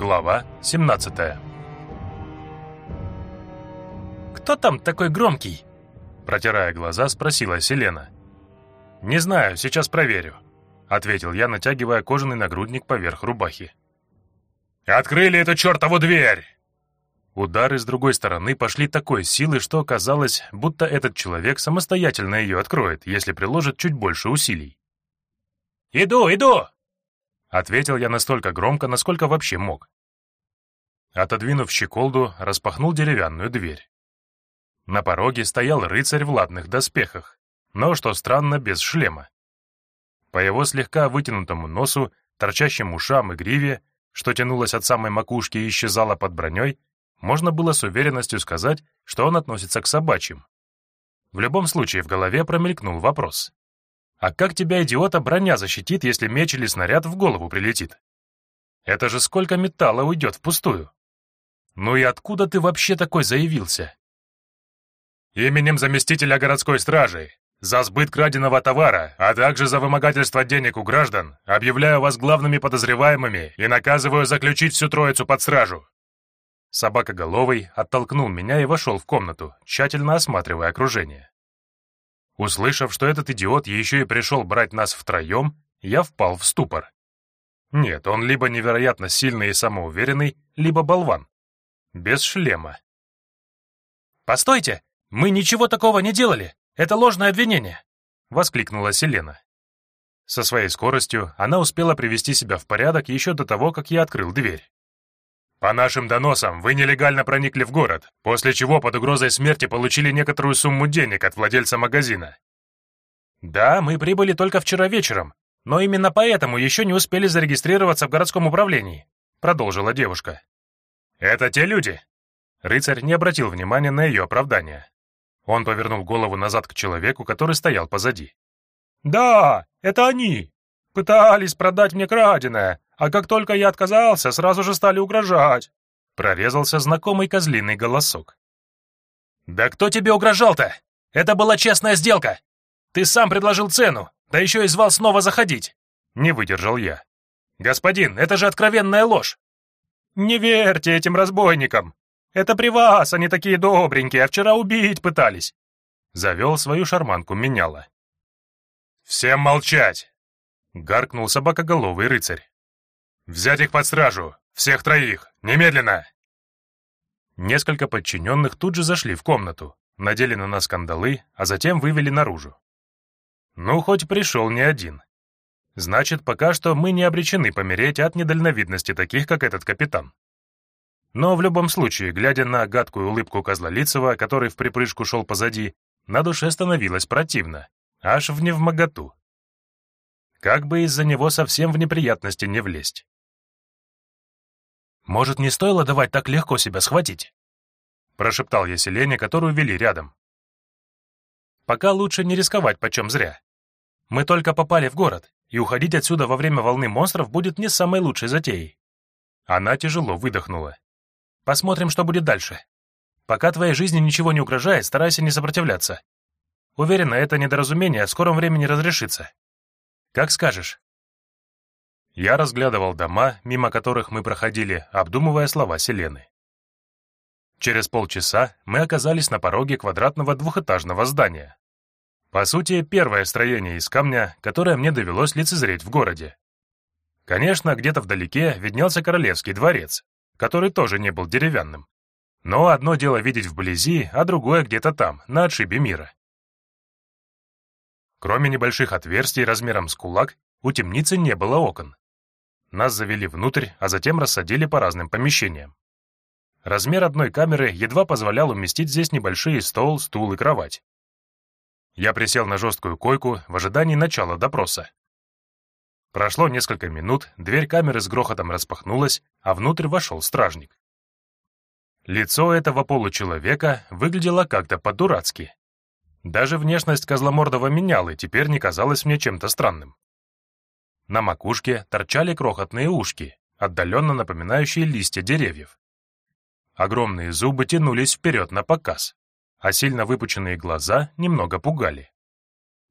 Глава 17 «Кто там такой громкий?» Протирая глаза, спросила Селена. «Не знаю, сейчас проверю», — ответил я, натягивая кожаный нагрудник поверх рубахи. «Открыли эту чертову дверь!» Удары с другой стороны пошли такой силы, что казалось, будто этот человек самостоятельно ее откроет, если приложит чуть больше усилий. «Иду, иду!» — ответил я настолько громко, насколько вообще мог. Отодвинув щеколду, распахнул деревянную дверь. На пороге стоял рыцарь в ладных доспехах, но, что странно, без шлема. По его слегка вытянутому носу, торчащим ушам и гриве, что тянулось от самой макушки и исчезало под броней, можно было с уверенностью сказать, что он относится к собачьим. В любом случае в голове промелькнул вопрос. А как тебя, идиота, броня защитит, если меч или снаряд в голову прилетит? Это же сколько металла уйдет впустую. Ну и откуда ты вообще такой заявился? Именем заместителя городской стражи, за сбыт краденого товара, а также за вымогательство денег у граждан, объявляю вас главными подозреваемыми и наказываю заключить всю троицу под стражу. Собакоголовый оттолкнул меня и вошел в комнату, тщательно осматривая окружение. Услышав, что этот идиот еще и пришел брать нас втроем, я впал в ступор. Нет, он либо невероятно сильный и самоуверенный, либо болван. Без шлема. «Постойте! Мы ничего такого не делали! Это ложное обвинение!» — воскликнула Селена. Со своей скоростью она успела привести себя в порядок еще до того, как я открыл дверь. По нашим доносам, вы нелегально проникли в город, после чего под угрозой смерти получили некоторую сумму денег от владельца магазина. Да, мы прибыли только вчера вечером, но именно поэтому еще не успели зарегистрироваться в городском управлении, продолжила девушка. Это те люди? Рыцарь не обратил внимания на ее оправдание. Он повернул голову назад к человеку, который стоял позади. «Да, это они! Пытались продать мне краденое, а как только я отказался, сразу же стали угрожать. Прорезался знакомый козлиный голосок. «Да кто тебе угрожал-то? Это была честная сделка. Ты сам предложил цену, да еще и звал снова заходить». Не выдержал я. «Господин, это же откровенная ложь!» «Не верьте этим разбойникам! Это при вас они такие добренькие, а вчера убить пытались!» Завел свою шарманку меняла. «Всем молчать!» — гаркнул собакоголовый рыцарь. «Взять их под стражу! Всех троих! Немедленно!» Несколько подчиненных тут же зашли в комнату, надели на нас кандалы, а затем вывели наружу. Ну, хоть пришел не один. Значит, пока что мы не обречены помереть от недальновидности таких, как этот капитан. Но в любом случае, глядя на гадкую улыбку Козлолицева, который в припрыжку шел позади, на душе становилось противно, аж в невмоготу. Как бы из-за него совсем в неприятности не влезть. «Может, не стоило давать так легко себя схватить?» Прошептал я Селене, которую вели рядом. «Пока лучше не рисковать почем зря. Мы только попали в город, и уходить отсюда во время волны монстров будет не самой лучшей затеей». Она тяжело выдохнула. «Посмотрим, что будет дальше. Пока твоей жизни ничего не угрожает, старайся не сопротивляться. Уверена, это недоразумение в скором времени разрешится. Как скажешь». Я разглядывал дома, мимо которых мы проходили, обдумывая слова Селены. Через полчаса мы оказались на пороге квадратного двухэтажного здания. По сути, первое строение из камня, которое мне довелось лицезреть в городе. Конечно, где-то вдалеке виднелся королевский дворец, который тоже не был деревянным. Но одно дело видеть вблизи, а другое где-то там, на отшибе мира. Кроме небольших отверстий размером с кулак, у темницы не было окон. Нас завели внутрь, а затем рассадили по разным помещениям. Размер одной камеры едва позволял уместить здесь небольшие стол, стул и кровать. Я присел на жесткую койку в ожидании начала допроса. Прошло несколько минут, дверь камеры с грохотом распахнулась, а внутрь вошел стражник. Лицо этого получеловека выглядело как-то по-дурацки. Даже внешность козломордого менялы теперь не казалась мне чем-то странным. На макушке торчали крохотные ушки, отдаленно напоминающие листья деревьев. Огромные зубы тянулись вперед на показ, а сильно выпученные глаза немного пугали.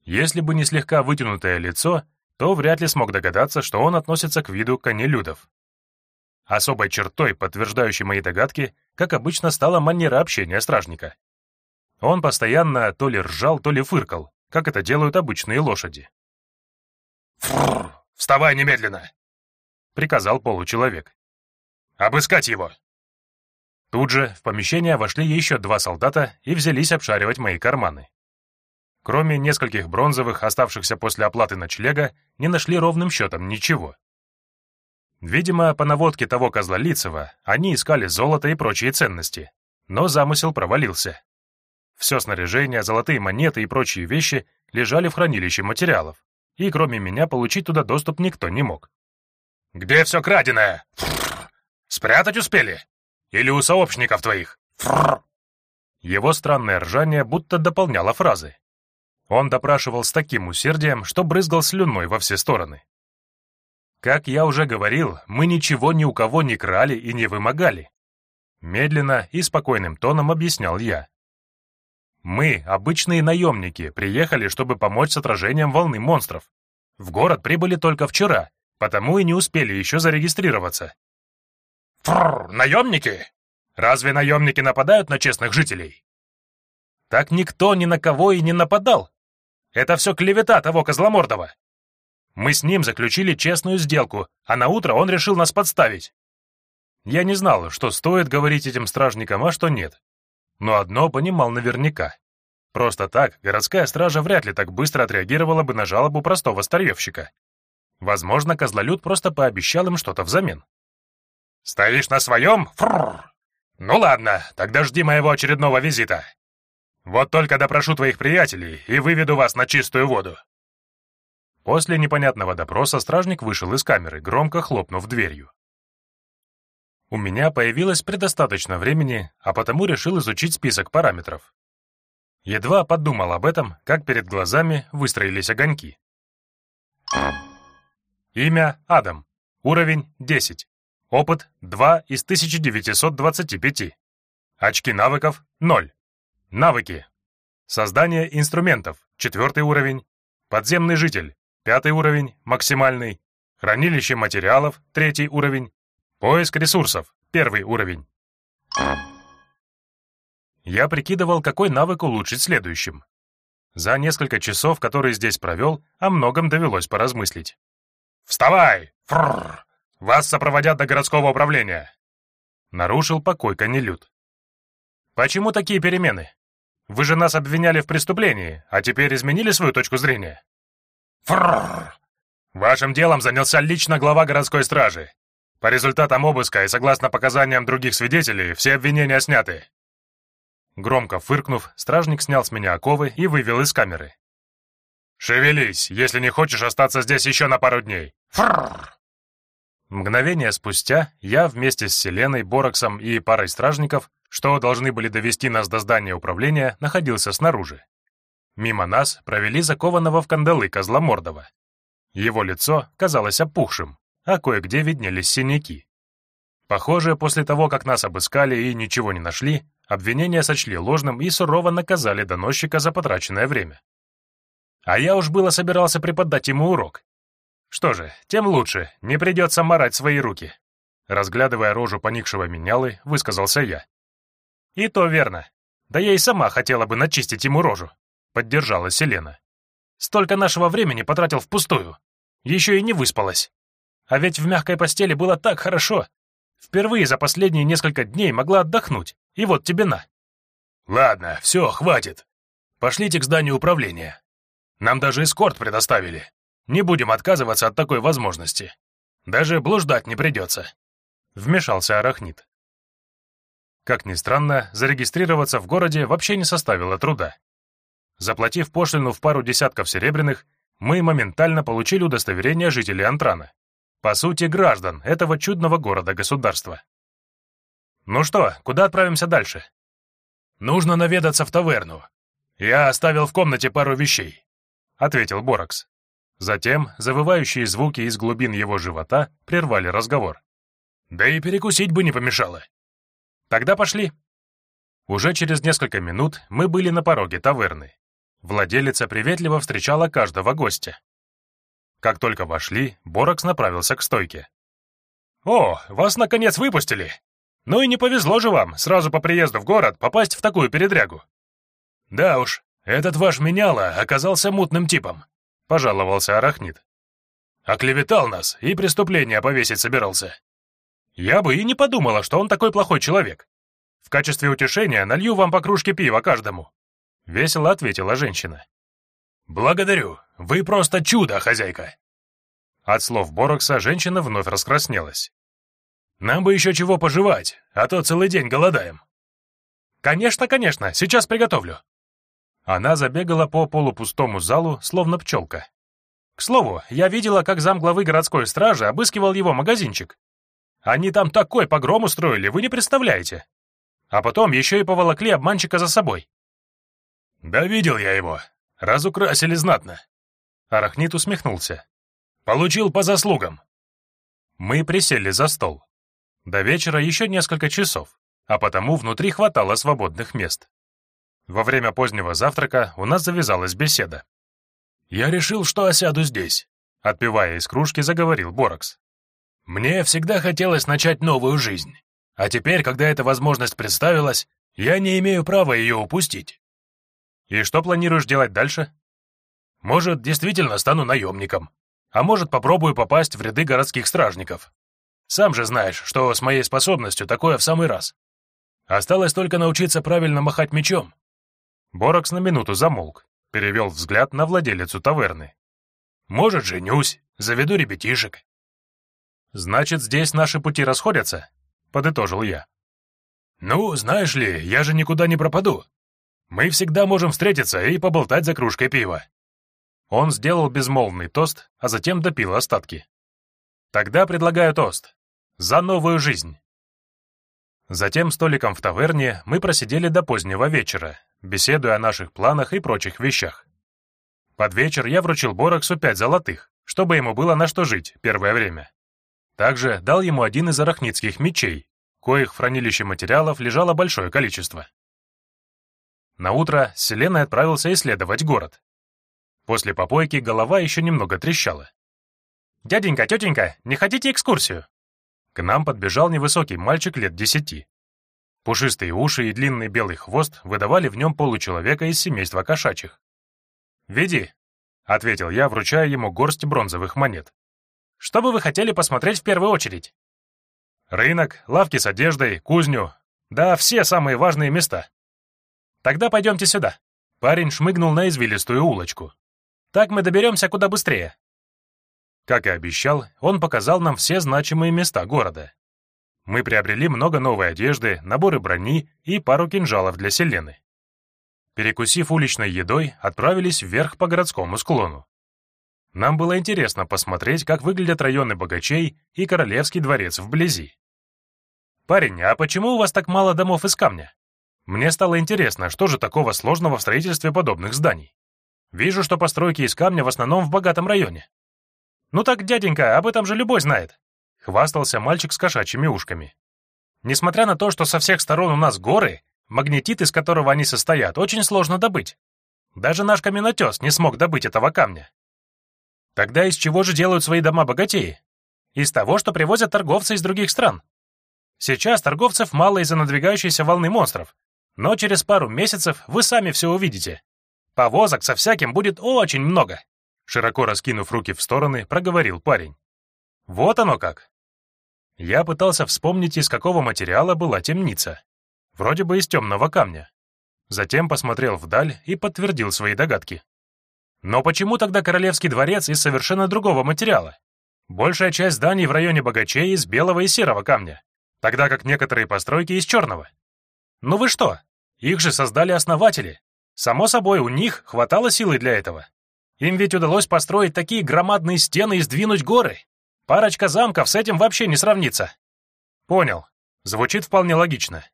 Если бы не слегка вытянутое лицо, то вряд ли смог догадаться, что он относится к виду конелюдов. Особой чертой, подтверждающей мои догадки, как обычно, стала манера общения стражника. Он постоянно то ли ржал, то ли фыркал, как это делают обычные лошади. «Фрррр! Вставай немедленно!» — приказал получеловек. «Обыскать его!» Тут же в помещение вошли еще два солдата и взялись обшаривать мои карманы. Кроме нескольких бронзовых, оставшихся после оплаты ночлега, не нашли ровным счетом ничего. Видимо, по наводке того козла Лицева они искали золото и прочие ценности, но замысел провалился. Все снаряжение, золотые монеты и прочие вещи лежали в хранилище материалов, и кроме меня получить туда доступ никто не мог. «Где все краденое? Спрятать успели? Или у сообщников твоих?» Его странное ржание будто дополняло фразы. Он допрашивал с таким усердием, что брызгал слюной во все стороны. Как я уже говорил, мы ничего ни у кого не крали и не вымогали. Медленно и спокойным тоном объяснял я. Мы, обычные наемники, приехали, чтобы помочь с отражением волны монстров. В город прибыли только вчера, потому и не успели еще зарегистрироваться. Фрррр, наемники? Разве наемники нападают на честных жителей? Так никто ни на кого и не нападал. Это все клевета того Козломордова. Мы с ним заключили честную сделку, а на утро он решил нас подставить. Я не знал, что стоит говорить этим стражникам, а что нет. Но одно понимал наверняка. Просто так городская стража вряд ли так быстро отреагировала бы на жалобу простого старьевщика. Возможно, козлолюд просто пообещал им что-то взамен. «Стоишь на своем? Фрррр! Ну ладно, тогда жди моего очередного визита. Вот только допрошу твоих приятелей и выведу вас на чистую воду». После непонятного допроса стражник вышел из камеры, громко хлопнув дверью. У меня появилось предостаточно времени, а потому решил изучить список параметров. Едва подумал об этом, как перед глазами выстроились огоньки. Имя — Адам. Уровень — 10. Опыт — 2 из 1925. Очки навыков — 0. Навыки. Создание инструментов — 4 уровень. Подземный житель пятый уровень, максимальный, хранилище материалов, третий уровень, поиск ресурсов, первый уровень. Я прикидывал, какой навык улучшить следующим. За несколько часов, которые здесь провел, о многом довелось поразмыслить. «Вставай! Фрррр! Вас сопроводят до городского управления!» Нарушил покой конелют. «Почему такие перемены? Вы же нас обвиняли в преступлении, а теперь изменили свою точку зрения?» Фрррр! Вашим делом занялся лично глава городской стражи. По результатам обыска и согласно показаниям других свидетелей, все обвинения сняты. Громко фыркнув, стражник снял с меня оковы и вывел из камеры. «Шевелись, если не хочешь остаться здесь еще на пару дней!» Фрррр! Мгновение спустя я вместе с Селеной, Бороксом и парой стражников, что должны были довести нас до здания управления, находился снаружи. Мимо нас провели закованного в кандалы Козломордова. Его лицо казалось опухшим, а кое-где виднелись синяки. Похоже, после того, как нас обыскали и ничего не нашли, обвинения сочли ложным и сурово наказали доносчика за потраченное время. А я уж было собирался преподать ему урок. Что же, тем лучше, не придется марать свои руки. Разглядывая рожу поникшего менялы, высказался я. И то верно. Да я и сама хотела бы начистить ему рожу поддержала Селена. «Столько нашего времени потратил впустую. Еще и не выспалась. А ведь в мягкой постели было так хорошо. Впервые за последние несколько дней могла отдохнуть. И вот тебе на». «Ладно, все, хватит. Пошлите к зданию управления. Нам даже эскорт предоставили. Не будем отказываться от такой возможности. Даже блуждать не придется», — вмешался Арахнит. Как ни странно, зарегистрироваться в городе вообще не составило труда. Заплатив пошлину в пару десятков серебряных, мы моментально получили удостоверение жителей Антрана. По сути, граждан этого чудного города-государства. Ну что, куда отправимся дальше? Нужно наведаться в таверну. Я оставил в комнате пару вещей, — ответил Боракс. Затем завывающие звуки из глубин его живота прервали разговор. Да и перекусить бы не помешало. Тогда пошли. Уже через несколько минут мы были на пороге таверны. Владелица приветливо встречала каждого гостя. Как только вошли, Боракс направился к стойке. «О, вас, наконец, выпустили! Ну и не повезло же вам сразу по приезду в город попасть в такую передрягу!» «Да уж, этот ваш меняла оказался мутным типом», — пожаловался Арахнит. «Оклеветал нас и преступление повесить собирался. Я бы и не подумала, что он такой плохой человек. В качестве утешения налью вам по кружке пива каждому», — весело ответила женщина. «Благодарю, вы просто чудо, хозяйка!» От слов Борокса женщина вновь раскраснелась. «Нам бы еще чего пожевать, а то целый день голодаем». «Конечно, конечно, сейчас приготовлю». Она забегала по полупустому залу, словно пчелка. К слову, я видела, как замглавы городской стражи обыскивал его магазинчик. Они там такой погром устроили, вы не представляете. А потом еще и поволокли обманщика за собой. «Да видел я его. Разукрасили знатно». Арахнит усмехнулся. Получил по заслугам. Мы присели за стол. До вечера еще несколько часов, а потому внутри хватало свободных мест. Во время позднего завтрака у нас завязалась беседа. «Я решил, что осяду здесь», — отпивая из кружки, заговорил Боракс. «Мне всегда хотелось начать новую жизнь, а теперь, когда эта возможность представилась, я не имею права ее упустить». «И что планируешь делать дальше?» «Может, действительно стану наемником, а может, попробую попасть в ряды городских стражников. Сам же знаешь, что с моей способностью такое в самый раз. Осталось только научиться правильно махать мечом». Борокс на минуту замолк, перевел взгляд на владелицу таверны. «Может, женюсь, заведу ребятишек». «Значит, здесь наши пути расходятся?» — подытожил я. «Ну, знаешь ли, я же никуда не пропаду. Мы всегда можем встретиться и поболтать за кружкой пива. Он сделал безмолвный тост, а затем допил остатки. «Тогда предлагаю тост. За новую жизнь!» Затем столиком в таверне мы просидели до позднего вечера, беседуя о наших планах и прочих вещах. Под вечер я вручил Бороксу пять золотых, чтобы ему было на что жить первое время. Также дал ему один из арахницких мечей, коих в хранилище материалов лежало большое количество. На утро Селена отправился исследовать город. После попойки голова еще немного трещала. «Дяденька, тетенька, не хотите экскурсию?» К нам подбежал невысокий мальчик лет десяти. Пушистые уши и длинный белый хвост выдавали в нем получеловека из семейства кошачьих. «Веди», — ответил я, вручая ему горсть бронзовых монет. «Что бы вы хотели посмотреть в первую очередь?» «Рынок, лавки с одеждой, кузню. Да, все самые важные места». «Тогда пойдемте сюда». Парень шмыгнул на извилистую улочку. Так мы доберемся куда быстрее». Как и обещал, он показал нам все значимые места города. Мы приобрели много новой одежды, наборы брони и пару кинжалов для Селены. Перекусив уличной едой, отправились вверх по городскому склону. Нам было интересно посмотреть, как выглядят районы богачей и королевский дворец вблизи. «Парень, а почему у вас так мало домов из камня?» Мне стало интересно, что же такого сложного в строительстве подобных зданий. Вижу, что постройки из камня в основном в богатом районе. Ну так, дяденька, об этом же любой знает. Хвастался мальчик с кошачьими ушками. Несмотря на то, что со всех сторон у нас горы, магнетит, из которого они состоят, очень сложно добыть. Даже наш каменотес не смог добыть этого камня. Тогда из чего же делают свои дома богатеи? Из того, что привозят торговцы из других стран. Сейчас торговцев мало из-за надвигающейся волны монстров, но через пару месяцев вы сами все увидите. Повозок со всяким будет очень много. Широко раскинув руки в стороны, проговорил парень. Вот оно как. Я пытался вспомнить, из какого материала была темница. Вроде бы из темного камня. Затем посмотрел вдаль и подтвердил свои догадки. Но почему тогда Королевский дворец из совершенно другого материала? Большая часть зданий в районе богачей из белого и серого камня, тогда как некоторые постройки из черного. Ну вы что? Их же создали основатели, Само собой, у них хватало силы для этого. Им ведь удалось построить такие громадные стены и сдвинуть горы. Парочка замков с этим вообще не сравнится. Понял. Звучит вполне логично.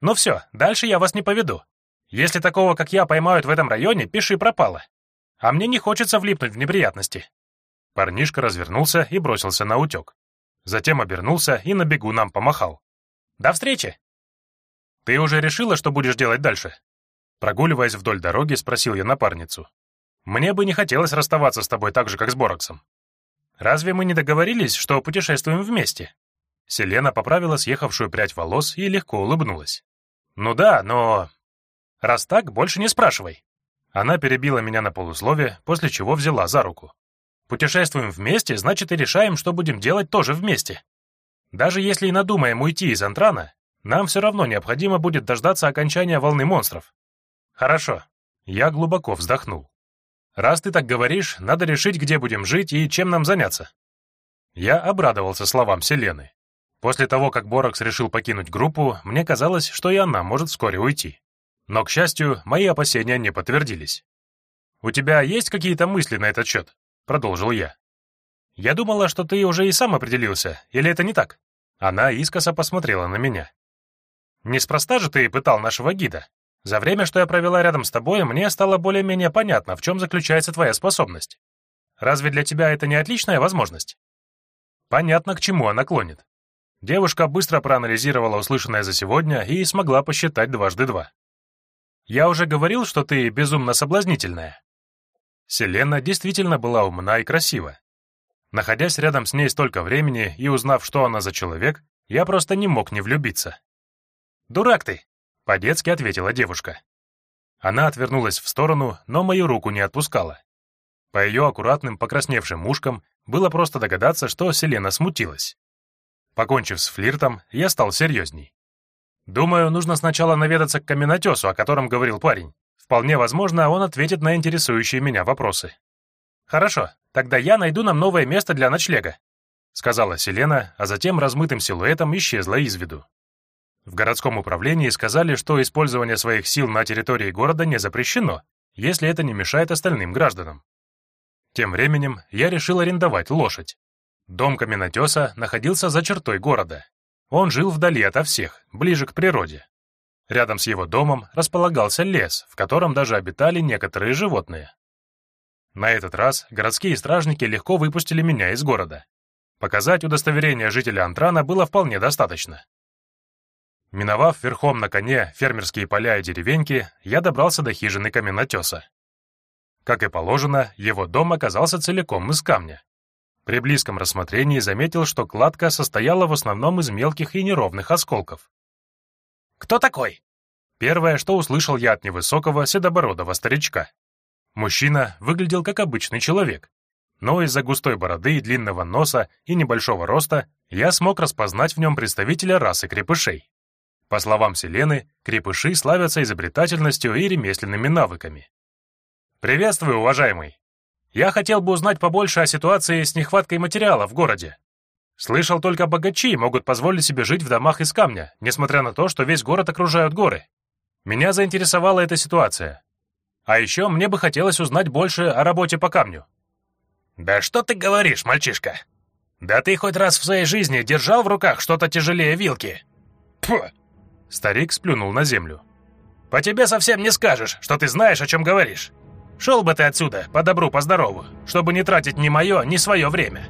Ну все, дальше я вас не поведу. Если такого, как я, поймают в этом районе, пиши пропало. А мне не хочется влипнуть в неприятности. Парнишка развернулся и бросился на утек. Затем обернулся и на бегу нам помахал. До встречи! Ты уже решила, что будешь делать дальше? Прогуливаясь вдоль дороги, спросил я напарницу. «Мне бы не хотелось расставаться с тобой так же, как с Бороксом. Разве мы не договорились, что путешествуем вместе? Селена поправила съехавшую прядь волос и легко улыбнулась. «Ну да, но... Раз так, больше не спрашивай». Она перебила меня на полуслове, после чего взяла за руку. «Путешествуем вместе, значит и решаем, что будем делать тоже вместе. Даже если и надумаем уйти из Антрана, нам все равно необходимо будет дождаться окончания волны монстров». «Хорошо». Я глубоко вздохнул. «Раз ты так говоришь, надо решить, где будем жить и чем нам заняться». Я обрадовался словам Селены. После того, как Боракс решил покинуть группу, мне казалось, что и она может вскоре уйти. Но, к счастью, мои опасения не подтвердились. «У тебя есть какие-то мысли на этот счет?» — продолжил я. «Я думала, что ты уже и сам определился, или это не так?» Она искоса посмотрела на меня. «Неспроста же ты пытал нашего гида. За время, что я провела рядом с тобой, мне стало более-менее понятно, в чем заключается твоя способность. Разве для тебя это не отличная возможность?» Понятно, к чему она клонит. Девушка быстро проанализировала услышанное за сегодня и смогла посчитать дважды два. «Я уже говорил, что ты безумно соблазнительная». Селена действительно была умна и красива. Находясь рядом с ней столько времени и узнав, что она за человек, я просто не мог не влюбиться. «Дурак ты!» — по-детски ответила девушка. Она отвернулась в сторону, но мою руку не отпускала. По ее аккуратным покрасневшим ушкам было просто догадаться, что Селена смутилась. Покончив с флиртом, я стал серьезней. Думаю, нужно сначала наведаться к каменотесу, о котором говорил парень. Вполне возможно, он ответит на интересующие меня вопросы. «Хорошо, тогда я найду нам новое место для ночлега», сказала Селена, а затем размытым силуэтом исчезла из виду. В городском управлении сказали, что использование своих сил на территории города не запрещено, если это не мешает остальным гражданам. Тем временем я решил арендовать лошадь. Дом каменотеса находился за чертой города. Он жил вдали ото всех, ближе к природе. Рядом с его домом располагался лес, в котором даже обитали некоторые животные. На этот раз городские стражники легко выпустили меня из города. Показать удостоверение жителя Антрана было вполне достаточно. Миновав верхом на коне фермерские поля и деревеньки, я добрался до хижины каменотеса. Как и положено, его дом оказался целиком из камня. При близком рассмотрении заметил, что кладка состояла в основном из мелких и неровных осколков. «Кто такой?» Первое, что услышал я от невысокого, седобородого старичка. Мужчина выглядел как обычный человек, но из-за густой бороды, и длинного носа и небольшого роста я смог распознать в нем представителя расы крепышей. По словам Селены, крепыши славятся изобретательностью и ремесленными навыками. «Приветствую, уважаемый. Я хотел бы узнать побольше о ситуации с нехваткой материала в городе. Слышал, только богачи могут позволить себе жить в домах из камня, несмотря на то, что весь город окружают горы. Меня заинтересовала эта ситуация. А еще мне бы хотелось узнать больше о работе по камню». «Да что ты говоришь, мальчишка? Да ты хоть раз в своей жизни держал в руках что-то тяжелее вилки?» Фу! Старик сплюнул на землю. «По тебе совсем не скажешь, что ты знаешь, о чем говоришь. Шел бы ты отсюда, по добру, по здорову, чтобы не тратить ни мое, ни свое время.